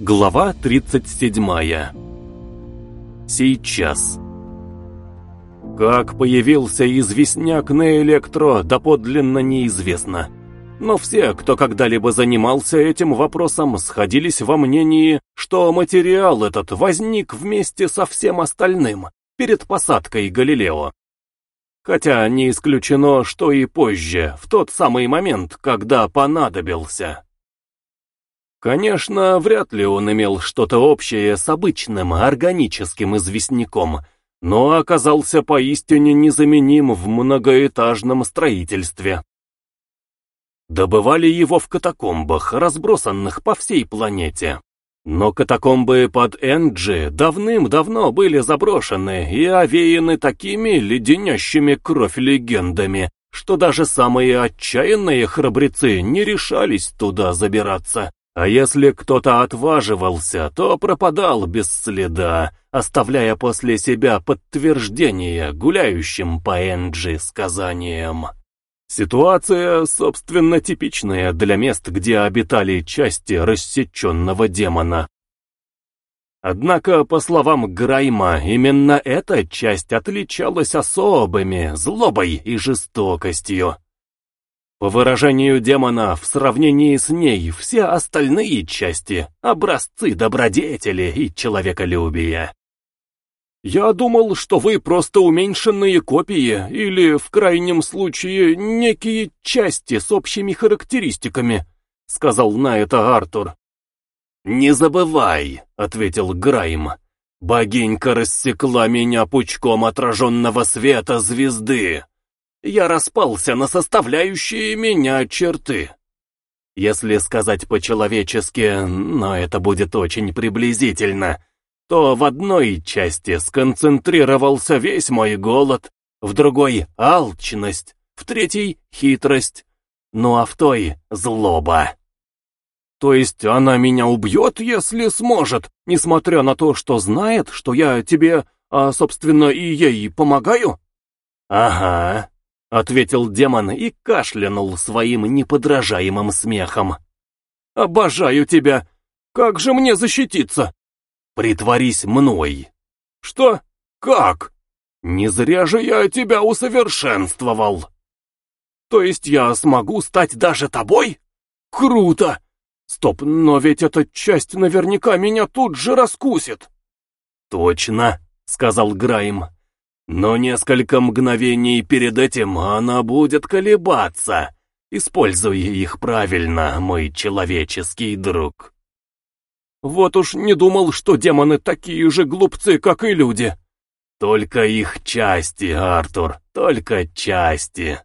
Глава 37. Сейчас. Как появился известняк на электро, доподлинно неизвестно. Но все, кто когда-либо занимался этим вопросом, сходились во мнении, что материал этот возник вместе со всем остальным, перед посадкой Галилео. Хотя не исключено, что и позже, в тот самый момент, когда понадобился. Конечно, вряд ли он имел что-то общее с обычным органическим известняком, но оказался поистине незаменим в многоэтажном строительстве. Добывали его в катакомбах, разбросанных по всей планете. Но катакомбы под Энджи давным-давно были заброшены и овеяны такими леденящими кровь легендами, что даже самые отчаянные храбрецы не решались туда забираться. А если кто-то отваживался, то пропадал без следа, оставляя после себя подтверждение гуляющим по Энджи сказаниям. Ситуация, собственно, типичная для мест, где обитали части рассеченного демона. Однако, по словам Грайма, именно эта часть отличалась особыми злобой и жестокостью. По выражению демона, в сравнении с ней все остальные части — образцы добродетели и человеколюбия. «Я думал, что вы просто уменьшенные копии или, в крайнем случае, некие части с общими характеристиками», — сказал на это Артур. «Не забывай», — ответил Грайм. «Богинька рассекла меня пучком отраженного света звезды я распался на составляющие меня черты. Если сказать по-человечески, но это будет очень приблизительно, то в одной части сконцентрировался весь мой голод, в другой — алчность, в третьей — хитрость, ну а в той — злоба. То есть она меня убьет, если сможет, несмотря на то, что знает, что я тебе, а, собственно, и ей помогаю? Ага, — ответил демон и кашлянул своим неподражаемым смехом. «Обожаю тебя! Как же мне защититься?» «Притворись мной!» «Что? Как? Не зря же я тебя усовершенствовал!» «То есть я смогу стать даже тобой? Круто! Стоп, но ведь эта часть наверняка меня тут же раскусит!» «Точно!» — сказал Грайм. Но несколько мгновений перед этим она будет колебаться. Используй их правильно, мой человеческий друг. Вот уж не думал, что демоны такие же глупцы, как и люди. Только их части, Артур, только части.